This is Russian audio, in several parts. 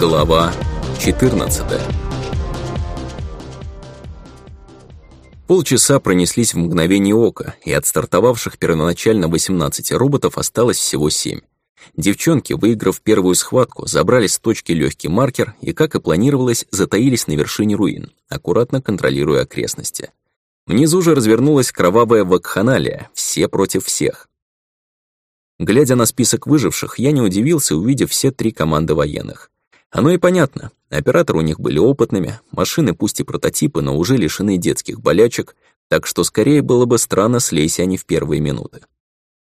Глава 14 Полчаса пронеслись в мгновение ока, и от стартовавших первоначально 18 роботов осталось всего 7. Девчонки, выиграв первую схватку, забрали с точки легкий маркер и, как и планировалось, затаились на вершине руин, аккуратно контролируя окрестности. Внизу же развернулась кровавая вакханалия, все против всех. Глядя на список выживших, я не удивился, увидев все три команды военных. Оно и понятно. Операторы у них были опытными, машины пусть и прототипы, но уже лишены детских болячек, так что скорее было бы странно, слезь они в первые минуты.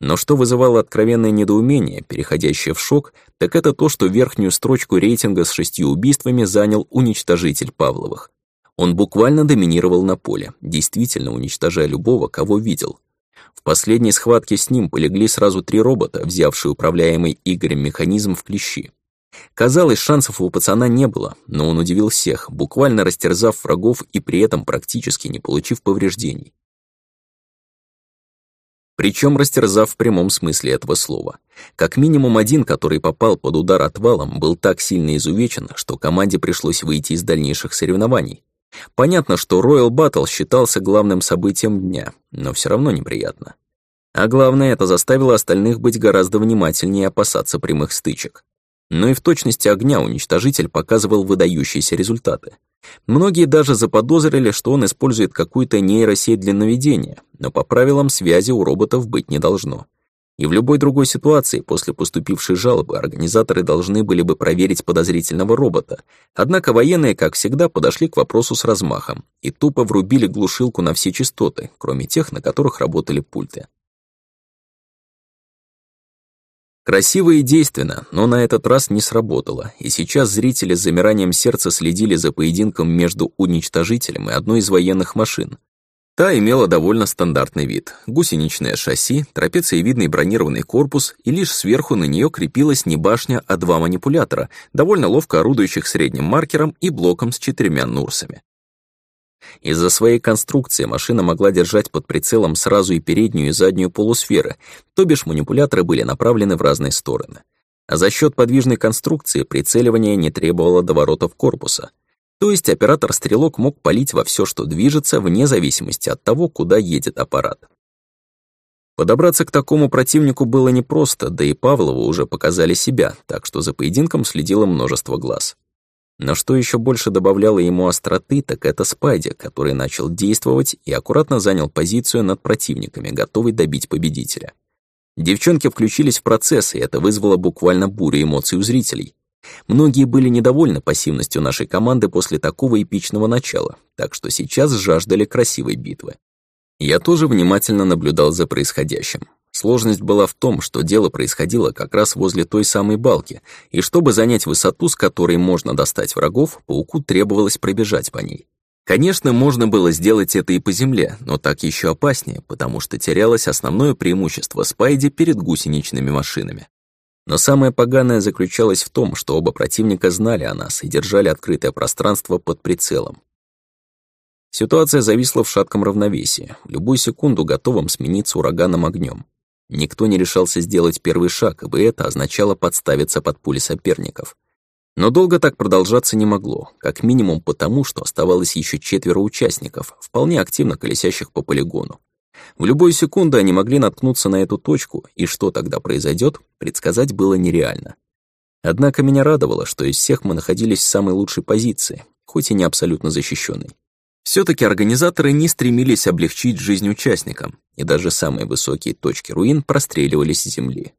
Но что вызывало откровенное недоумение, переходящее в шок, так это то, что верхнюю строчку рейтинга с шестью убийствами занял уничтожитель Павловых. Он буквально доминировал на поле, действительно уничтожая любого, кого видел. В последней схватке с ним полегли сразу три робота, взявшие управляемый Игорем механизм в клещи. Казалось, шансов у пацана не было, но он удивил всех, буквально растерзав врагов и при этом практически не получив повреждений. Причем растерзав в прямом смысле этого слова. Как минимум один, который попал под удар отвалом, был так сильно изувечен, что команде пришлось выйти из дальнейших соревнований. Понятно, что Royal Battle считался главным событием дня, но все равно неприятно. А главное, это заставило остальных быть гораздо внимательнее и опасаться прямых стычек. Но и в точности огня уничтожитель показывал выдающиеся результаты. Многие даже заподозрили, что он использует какую-то нейросеть для наведения, но по правилам связи у роботов быть не должно. И в любой другой ситуации после поступившей жалобы организаторы должны были бы проверить подозрительного робота. Однако военные, как всегда, подошли к вопросу с размахом и тупо врубили глушилку на все частоты, кроме тех, на которых работали пульты. Красиво и действенно, но на этот раз не сработало, и сейчас зрители с замиранием сердца следили за поединком между уничтожителем и одной из военных машин. Та имела довольно стандартный вид. Гусеничное шасси, трапециевидный бронированный корпус, и лишь сверху на нее крепилась не башня, а два манипулятора, довольно ловко орудующих средним маркером и блоком с четырьмя нурсами. Из-за своей конструкции машина могла держать под прицелом сразу и переднюю, и заднюю полусферы, то бишь манипуляторы были направлены в разные стороны. А за счет подвижной конструкции прицеливание не требовало доворотов корпуса. То есть оператор-стрелок мог палить во все, что движется, вне зависимости от того, куда едет аппарат. Подобраться к такому противнику было непросто, да и Павлову уже показали себя, так что за поединком следило множество глаз. Но что еще больше добавляло ему остроты, так это Спайди, который начал действовать и аккуратно занял позицию над противниками, готовый добить победителя. Девчонки включились в процесс, и это вызвало буквально бурю эмоций у зрителей. Многие были недовольны пассивностью нашей команды после такого эпичного начала, так что сейчас жаждали красивой битвы. Я тоже внимательно наблюдал за происходящим. Сложность была в том, что дело происходило как раз возле той самой балки, и чтобы занять высоту, с которой можно достать врагов, пауку требовалось пробежать по ней. Конечно, можно было сделать это и по земле, но так еще опаснее, потому что терялось основное преимущество Спайди перед гусеничными машинами. Но самое поганое заключалось в том, что оба противника знали о нас и держали открытое пространство под прицелом. Ситуация зависла в шатком равновесии, в любую секунду готовым смениться ураганом огнем. Никто не решался сделать первый шаг, ибо это означало подставиться под пули соперников. Но долго так продолжаться не могло, как минимум потому, что оставалось еще четверо участников, вполне активно колесящих по полигону. В любую секунду они могли наткнуться на эту точку, и что тогда произойдет, предсказать было нереально. Однако меня радовало, что из всех мы находились в самой лучшей позиции, хоть и не абсолютно защищенной. Все-таки организаторы не стремились облегчить жизнь участникам, и даже самые высокие точки руин простреливались с земли.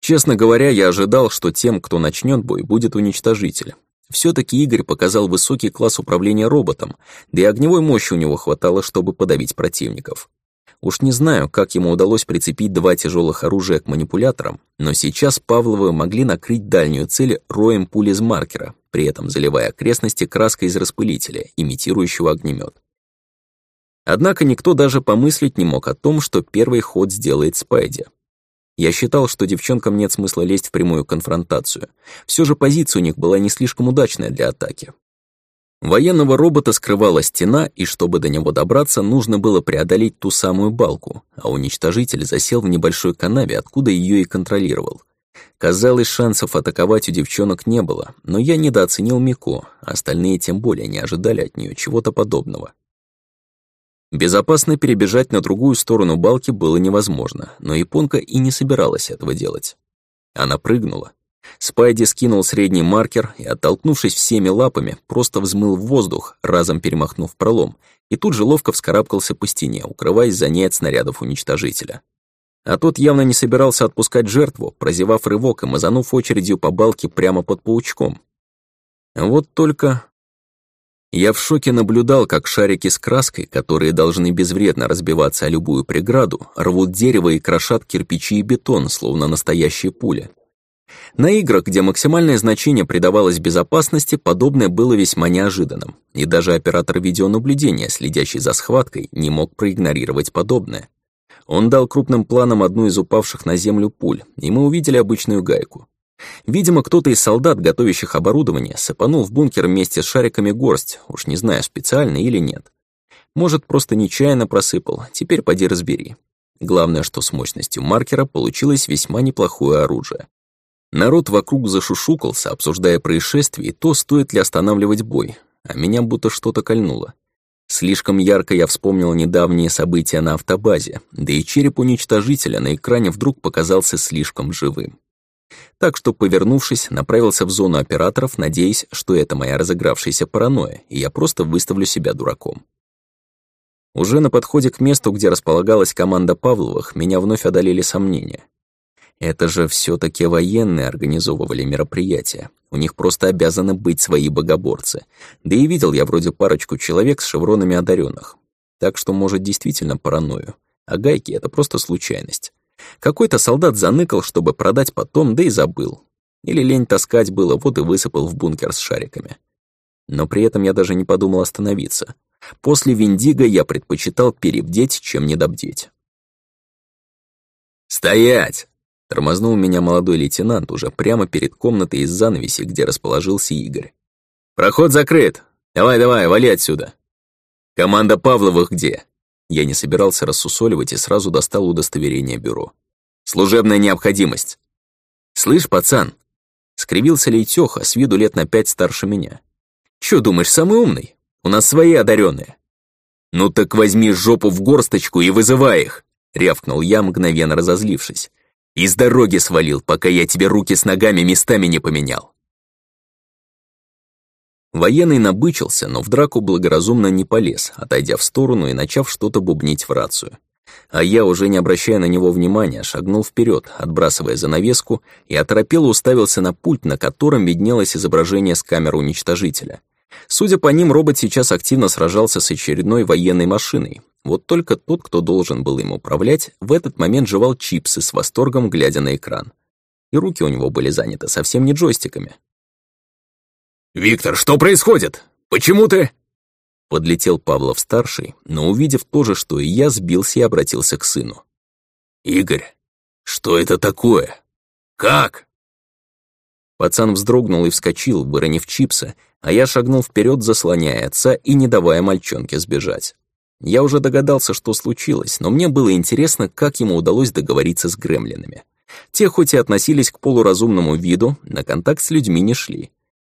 Честно говоря, я ожидал, что тем, кто начнет бой, будет уничтожитель. Все-таки Игорь показал высокий класс управления роботом, да и огневой мощи у него хватало, чтобы подавить противников. Уж не знаю, как ему удалось прицепить два тяжелых оружия к манипуляторам, но сейчас Павловы могли накрыть дальнюю цель роем пули из маркера, при этом заливая окрестности краской из распылителя, имитирующего огнемет. Однако никто даже помыслить не мог о том, что первый ход сделает Спайди. Я считал, что девчонкам нет смысла лезть в прямую конфронтацию. Все же позиция у них была не слишком удачная для атаки. Военного робота скрывала стена, и чтобы до него добраться, нужно было преодолеть ту самую балку, а уничтожитель засел в небольшой канаве, откуда ее и контролировал. Казалось, шансов атаковать у девчонок не было, но я недооценил Мико, остальные тем более не ожидали от нее чего-то подобного. Безопасно перебежать на другую сторону балки было невозможно, но японка и не собиралась этого делать. Она прыгнула. Спайди скинул средний маркер и, оттолкнувшись всеми лапами, просто взмыл в воздух, разом перемахнув пролом, и тут же ловко вскарабкался по стене, укрываясь за ней от снарядов уничтожителя. А тот явно не собирался отпускать жертву, прозевав рывок и мазанув очередью по балке прямо под паучком. Вот только... Я в шоке наблюдал, как шарики с краской, которые должны безвредно разбиваться о любую преграду, рвут дерево и крошат кирпичи и бетон, словно настоящие пули. На играх, где максимальное значение придавалось безопасности, подобное было весьма неожиданным, и даже оператор видеонаблюдения, следящий за схваткой, не мог проигнорировать подобное. Он дал крупным планом одну из упавших на землю пуль, и мы увидели обычную гайку. Видимо, кто-то из солдат, готовящих оборудование, сыпанул в бункер вместе с шариками горсть, уж не знаю, специально или нет. Может, просто нечаянно просыпал, теперь поди разбери. Главное, что с мощностью маркера получилось весьма неплохое оружие. Народ вокруг зашушукался, обсуждая происшествие и то, стоит ли останавливать бой, а меня будто что-то кольнуло. Слишком ярко я вспомнил недавние события на автобазе, да и череп уничтожителя на экране вдруг показался слишком живым. Так что, повернувшись, направился в зону операторов, надеясь, что это моя разыгравшаяся паранойя, и я просто выставлю себя дураком. Уже на подходе к месту, где располагалась команда Павловых, меня вновь одолели сомнения. Это же все таки военные организовывали мероприятия. У них просто обязаны быть свои богоборцы. Да и видел я вроде парочку человек с шевронами одаренных. Так что, может, действительно паранойю. А гайки — это просто случайность. Какой-то солдат заныкал, чтобы продать потом, да и забыл. Или лень таскать было, вот и высыпал в бункер с шариками. Но при этом я даже не подумал остановиться. После Виндиго я предпочитал перебдеть, чем недобдеть. «Стоять!» Тормознул меня молодой лейтенант уже прямо перед комнатой из занавеси, где расположился Игорь. «Проход закрыт! Давай-давай, вали отсюда!» «Команда Павловых где?» Я не собирался рассусоливать и сразу достал удостоверение бюро. «Служебная необходимость!» «Слышь, пацан!» Скривился Лейтёха, с виду лет на пять старше меня. «Чё думаешь, самый умный? У нас свои одаренные. «Ну так возьми жопу в горсточку и вызывай их!» Рявкнул я, мгновенно разозлившись. Из дороги свалил, пока я тебе руки с ногами местами не поменял. Военный набычился, но в драку благоразумно не полез, отойдя в сторону и начав что-то бубнить в рацию. А я, уже не обращая на него внимания, шагнул вперед, отбрасывая занавеску, и оторопело уставился на пульт, на котором виднелось изображение с камеры уничтожителя. Судя по ним, робот сейчас активно сражался с очередной военной машиной, вот только тот, кто должен был им управлять, в этот момент жевал чипсы с восторгом, глядя на экран. И руки у него были заняты совсем не джойстиками. «Виктор, что происходит? Почему ты...» Подлетел Павлов-старший, но, увидев то же, что и я, сбился и обратился к сыну. «Игорь, что это такое? Как?» Пацан вздрогнул и вскочил, выронив чипсы, а я шагнул вперед, заслоняя отца и не давая мальчонке сбежать. Я уже догадался, что случилось, но мне было интересно, как ему удалось договориться с гремлинами. Те хоть и относились к полуразумному виду, на контакт с людьми не шли.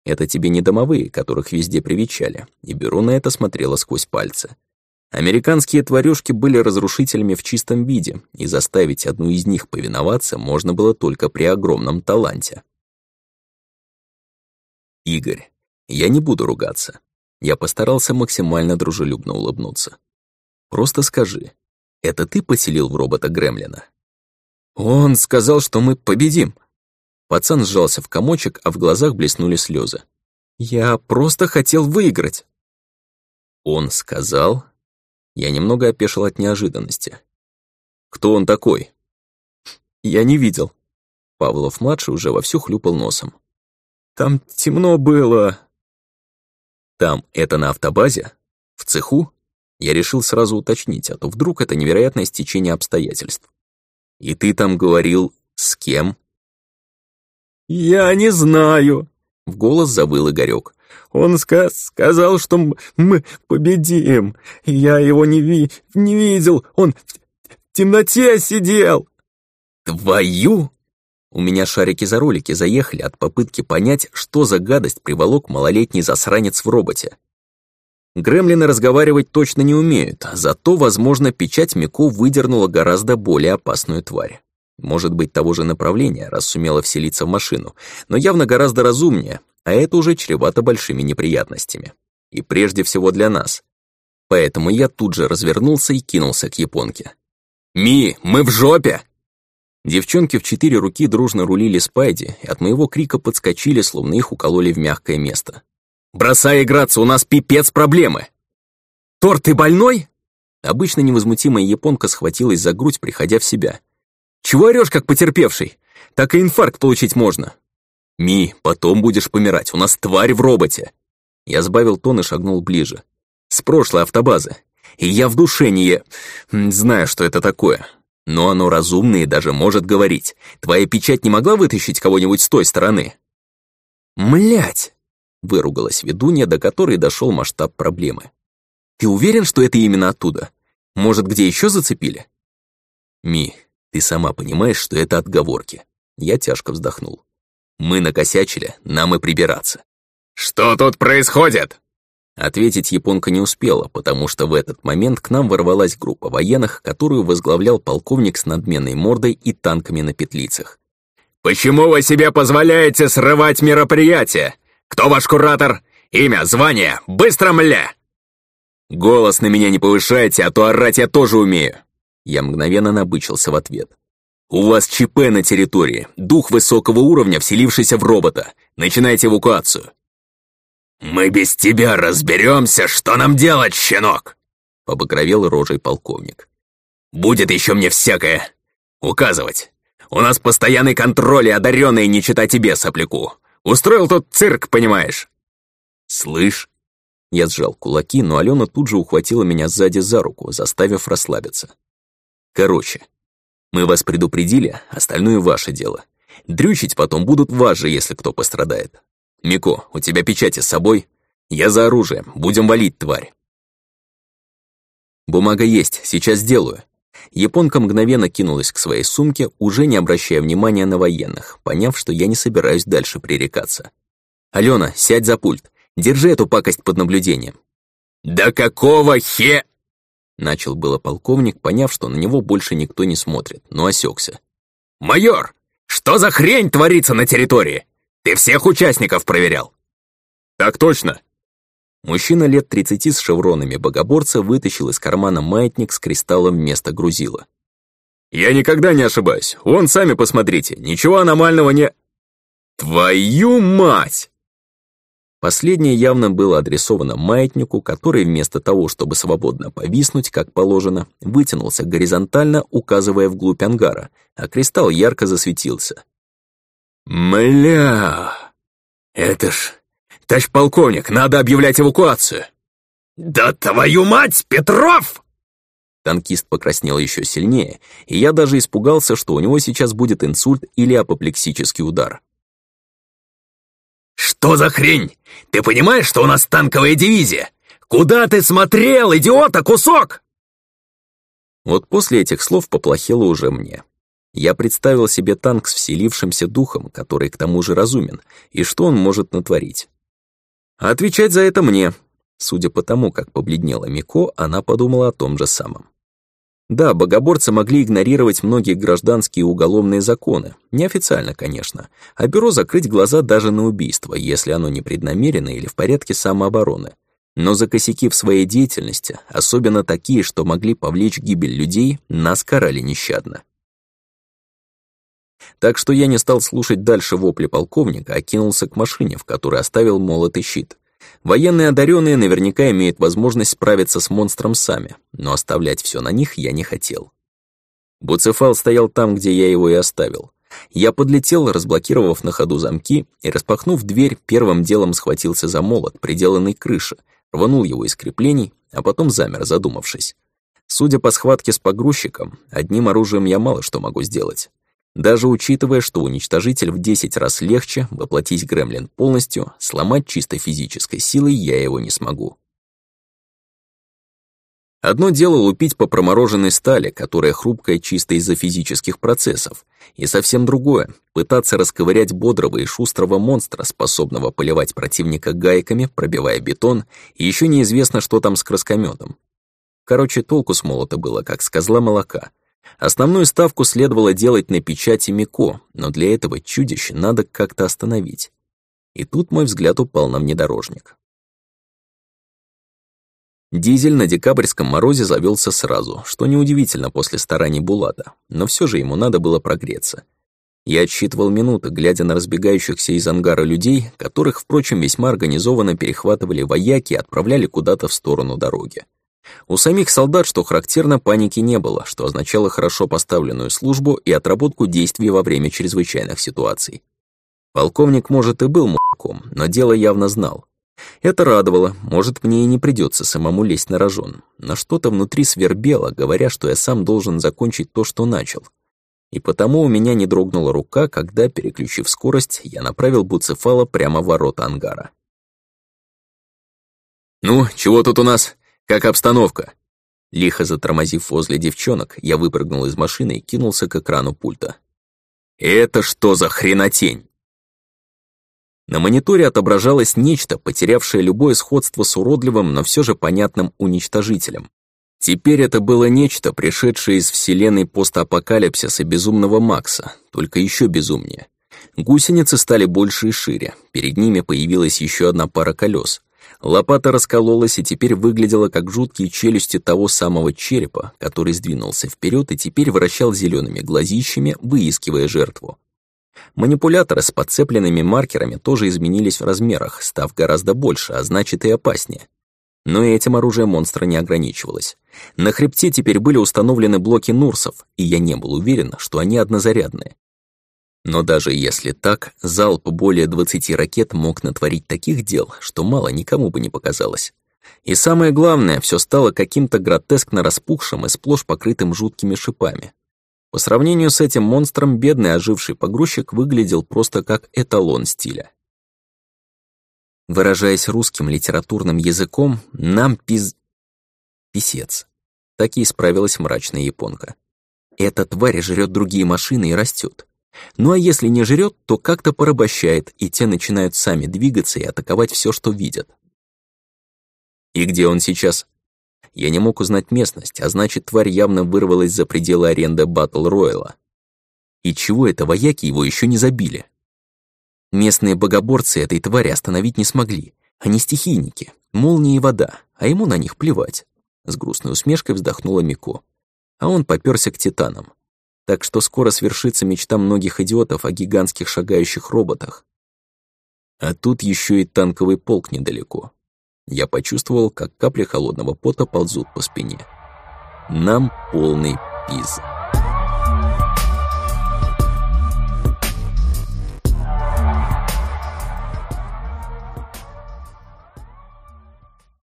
Это тебе не домовые, которых везде привечали, и Беру на это смотрела сквозь пальцы. Американские тварюшки были разрушителями в чистом виде, и заставить одну из них повиноваться можно было только при огромном таланте. Игорь, я не буду ругаться. Я постарался максимально дружелюбно улыбнуться. Просто скажи, это ты поселил в робота Гремлина? Он сказал, что мы победим. Пацан сжался в комочек, а в глазах блеснули слезы. Я просто хотел выиграть. Он сказал? Я немного опешил от неожиданности. Кто он такой? Я не видел. Павлов-младший уже вовсю хлюпал носом. Там темно было. Там это на автобазе? В цеху? Я решил сразу уточнить, а то вдруг это невероятное стечение обстоятельств. «И ты там говорил, с кем?» «Я не знаю», — в голос завыл Игорёк. «Он ска сказал, что мы победим. Я его не, ви не видел, он в темноте сидел». «Твою!» У меня шарики за ролики заехали от попытки понять, что за гадость приволок малолетний засранец в роботе. Гремлины разговаривать точно не умеют, зато, возможно, печать Мико выдернула гораздо более опасную тварь. Может быть, того же направления, раз сумела вселиться в машину, но явно гораздо разумнее, а это уже чревато большими неприятностями. И прежде всего для нас. Поэтому я тут же развернулся и кинулся к японке. «Ми, мы в жопе!» Девчонки в четыре руки дружно рулили Спайди, и от моего крика подскочили, словно их укололи в мягкое место. «Бросай играться, у нас пипец проблемы!» «Тор, ты больной?» Обычно невозмутимая японка схватилась за грудь, приходя в себя. «Чего орёшь, как потерпевший? Так и инфаркт получить можно!» «Ми, потом будешь помирать, у нас тварь в роботе!» Я сбавил тон и шагнул ближе. «С прошлой автобазы. И я в душе не... знаю, что это такое. Но оно разумное и даже может говорить. Твоя печать не могла вытащить кого-нибудь с той стороны?» «Млять!» — выругалась ведунья, до которой дошел масштаб проблемы. «Ты уверен, что это именно оттуда? Может, где еще зацепили?» «Ми, ты сама понимаешь, что это отговорки». Я тяжко вздохнул. «Мы накосячили, нам и прибираться». «Что тут происходит?» Ответить японка не успела, потому что в этот момент к нам ворвалась группа военных, которую возглавлял полковник с надменной мордой и танками на петлицах. «Почему вы себе позволяете срывать мероприятие? Кто ваш куратор? Имя, звание? Быстро, мля!» «Голос на меня не повышайте, а то орать я тоже умею!» Я мгновенно набычился в ответ. «У вас ЧП на территории, дух высокого уровня, вселившийся в робота. Начинайте эвакуацию». «Мы без тебя разберемся, что нам делать, щенок!» — побагровел рожей полковник. «Будет еще мне всякое указывать. У нас постоянный контроль и одаренные не чита тебе, сопляку. Устроил тут цирк, понимаешь?» «Слышь?» Я сжал кулаки, но Алена тут же ухватила меня сзади за руку, заставив расслабиться. «Короче, мы вас предупредили, остальное ваше дело. Дрючить потом будут вас же, если кто пострадает. «Мико, у тебя печати с собой? Я за оружием, будем валить, тварь!» «Бумага есть, сейчас сделаю». Японка мгновенно кинулась к своей сумке, уже не обращая внимания на военных, поняв, что я не собираюсь дальше пререкаться. «Алена, сядь за пульт, держи эту пакость под наблюдением». «Да какого хе...» Начал было полковник, поняв, что на него больше никто не смотрит, но осекся. «Майор, что за хрень творится на территории? Ты всех участников проверял?» «Так точно!» Мужчина лет 30 с шевронами богоборца вытащил из кармана маятник с кристаллом вместо грузила. «Я никогда не ошибаюсь. Вон, сами посмотрите, ничего аномального не...» «Твою мать!» Последнее явно было адресовано маятнику, который вместо того, чтобы свободно повиснуть, как положено, вытянулся горизонтально, указывая вглубь ангара, а кристалл ярко засветился. «Мля! Это ж... Товарищ полковник, надо объявлять эвакуацию!» «Да твою мать, Петров!» Танкист покраснел еще сильнее, и я даже испугался, что у него сейчас будет инсульт или апоплексический удар. «Что за хрень? Ты понимаешь, что у нас танковая дивизия? Куда ты смотрел, идиота, кусок?» Вот после этих слов поплохело уже мне. Я представил себе танк с вселившимся духом, который к тому же разумен, и что он может натворить. А отвечать за это мне. Судя по тому, как побледнела Мико, она подумала о том же самом. Да, богоборцы могли игнорировать многие гражданские и уголовные законы, неофициально, конечно, а бюро закрыть глаза даже на убийство, если оно непреднамеренно или в порядке самообороны. Но за косяки в своей деятельности, особенно такие, что могли повлечь гибель людей, нас карали нещадно. Так что я не стал слушать дальше вопли полковника, а кинулся к машине, в которой оставил молот и щит. Военные одаренные наверняка имеют возможность справиться с монстром сами, но оставлять все на них я не хотел. Буцефал стоял там, где я его и оставил. Я подлетел, разблокировав на ходу замки, и, распахнув дверь, первым делом схватился за молот, приделанный к крыше, рванул его из креплений, а потом замер, задумавшись. Судя по схватке с погрузчиком, одним оружием я мало что могу сделать. Даже учитывая, что уничтожитель в 10 раз легче, воплотить гремлин полностью, сломать чисто физической силой я его не смогу. Одно дело лупить по промороженной стали, которая хрупкая чисто из-за физических процессов, и совсем другое — пытаться расковырять бодрого и шустрого монстра, способного поливать противника гайками, пробивая бетон, и еще неизвестно, что там с краскометом. Короче, толку с молота было, как с козла молока. Основную ставку следовало делать на печати Мико, но для этого чудище надо как-то остановить. И тут мой взгляд упал на внедорожник. Дизель на декабрьском морозе завелся сразу, что неудивительно после стараний Булата, но все же ему надо было прогреться. Я отсчитывал минуты, глядя на разбегающихся из ангара людей, которых, впрочем, весьма организованно перехватывали вояки и отправляли куда-то в сторону дороги. У самих солдат, что характерно, паники не было, что означало хорошо поставленную службу и отработку действий во время чрезвычайных ситуаций. Полковник, может, и был мужиком, но дело явно знал. Это радовало, может, мне и не придется самому лезть на рожон, но что-то внутри свербело, говоря, что я сам должен закончить то, что начал. И потому у меня не дрогнула рука, когда, переключив скорость, я направил Буцефала прямо в ворота ангара. «Ну, чего тут у нас? Как обстановка?» Лихо затормозив возле девчонок, я выпрыгнул из машины и кинулся к экрану пульта. «Это что за хренотень?» На мониторе отображалось нечто, потерявшее любое сходство с уродливым, но все же понятным уничтожителем. Теперь это было нечто, пришедшее из вселенной постапокалипсиса безумного Макса, только еще безумнее. Гусеницы стали больше и шире, перед ними появилась еще одна пара колес. Лопата раскололась и теперь выглядела как жуткие челюсти того самого черепа, который сдвинулся вперед и теперь вращал зелеными глазищами, выискивая жертву. Манипуляторы с подцепленными маркерами тоже изменились в размерах, став гораздо больше, а значит и опаснее. Но и этим оружие монстра не ограничивалось. На хребте теперь были установлены блоки Нурсов, и я не был уверен, что они однозарядные. Но даже если так, залп более 20 ракет мог натворить таких дел, что мало никому бы не показалось. И самое главное, все стало каким-то гротескно распухшим и сплошь покрытым жуткими шипами. По сравнению с этим монстром, бедный оживший погрузчик выглядел просто как эталон стиля. Выражаясь русским литературным языком, нам пиз... писец. Так и исправилась мрачная японка. Эта тварь жрет другие машины и растет. Ну а если не жрет, то как-то порабощает, и те начинают сами двигаться и атаковать все, что видят. И где он сейчас? Я не мог узнать местность, а значит, тварь явно вырвалась за пределы аренды Батл Ройла. И чего это вояки его еще не забили? Местные богоборцы этой твари остановить не смогли. Они стихийники, молния и вода, а ему на них плевать. С грустной усмешкой вздохнула Мико. А он попёрся к титанам. Так что скоро свершится мечта многих идиотов о гигантских шагающих роботах. А тут еще и танковый полк недалеко. Я почувствовал, как капли холодного пота ползут по спине. Нам полный пиз.